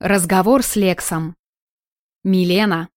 Разговор с Лексом. Милена.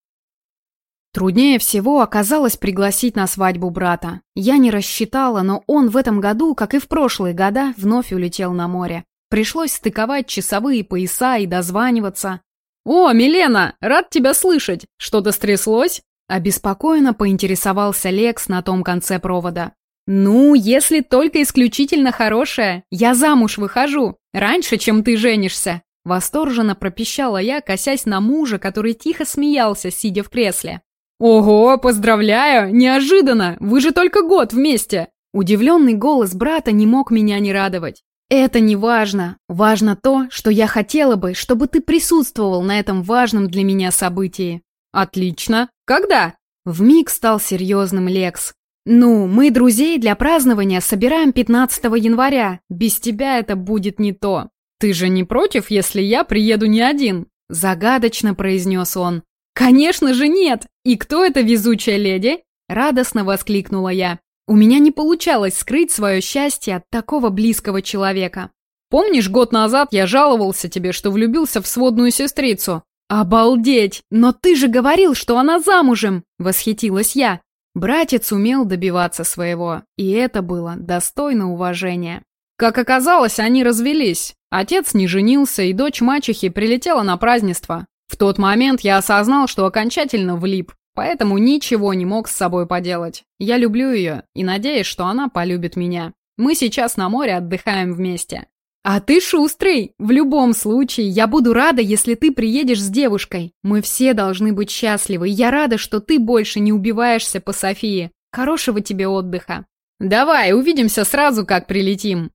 Труднее всего оказалось пригласить на свадьбу брата. Я не рассчитала, но он в этом году, как и в прошлые года, вновь улетел на море. Пришлось стыковать часовые пояса и дозваниваться. «О, Милена, рад тебя слышать! Что-то стряслось?» Обеспокоенно поинтересовался Лекс на том конце провода. «Ну, если только исключительно хорошее. Я замуж выхожу. Раньше, чем ты женишься», Восторженно пропищала я, косясь на мужа, который тихо смеялся, сидя в кресле. «Ого, поздравляю! Неожиданно! Вы же только год вместе!» Удивленный голос брата не мог меня не радовать. «Это не важно. Важно то, что я хотела бы, чтобы ты присутствовал на этом важном для меня событии». «Отлично. Когда?» Вмиг стал серьезным Лекс. «Ну, мы друзей для празднования собираем 15 января. Без тебя это будет не то. «Ты же не против, если я приеду не один?» – загадочно произнес он. «Конечно же нет! И кто эта везучая леди?» – радостно воскликнула я. У меня не получалось скрыть свое счастье от такого близкого человека. «Помнишь, год назад я жаловался тебе, что влюбился в сводную сестрицу?» «Обалдеть! Но ты же говорил, что она замужем!» – восхитилась я. Братец умел добиваться своего, и это было достойно уважения. Как оказалось, они развелись. Отец не женился, и дочь мачехи прилетела на празднество. В тот момент я осознал, что окончательно влип, поэтому ничего не мог с собой поделать. Я люблю ее и надеюсь, что она полюбит меня. Мы сейчас на море отдыхаем вместе. «А ты шустрый! В любом случае, я буду рада, если ты приедешь с девушкой. Мы все должны быть счастливы, я рада, что ты больше не убиваешься по Софии. Хорошего тебе отдыха!» «Давай, увидимся сразу, как прилетим!»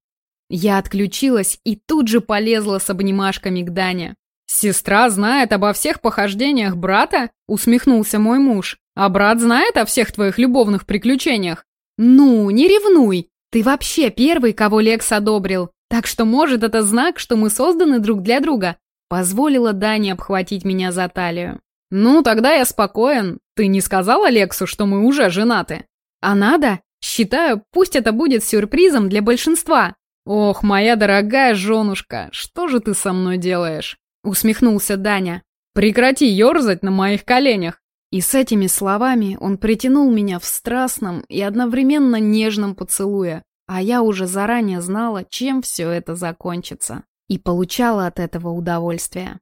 Я отключилась и тут же полезла с обнимашками к Дане. «Сестра знает обо всех похождениях брата?» — усмехнулся мой муж. «А брат знает о всех твоих любовных приключениях?» «Ну, не ревнуй! Ты вообще первый, кого Лекс одобрил. Так что, может, это знак, что мы созданы друг для друга?» Позволила Дане обхватить меня за талию. «Ну, тогда я спокоен. Ты не сказала Лексу, что мы уже женаты?» «А надо? Считаю, пусть это будет сюрпризом для большинства. «Ох, моя дорогая женушка, что же ты со мной делаешь?» Усмехнулся Даня. «Прекрати ерзать на моих коленях!» И с этими словами он притянул меня в страстном и одновременно нежном поцелуе, а я уже заранее знала, чем все это закончится, и получала от этого удовольствие.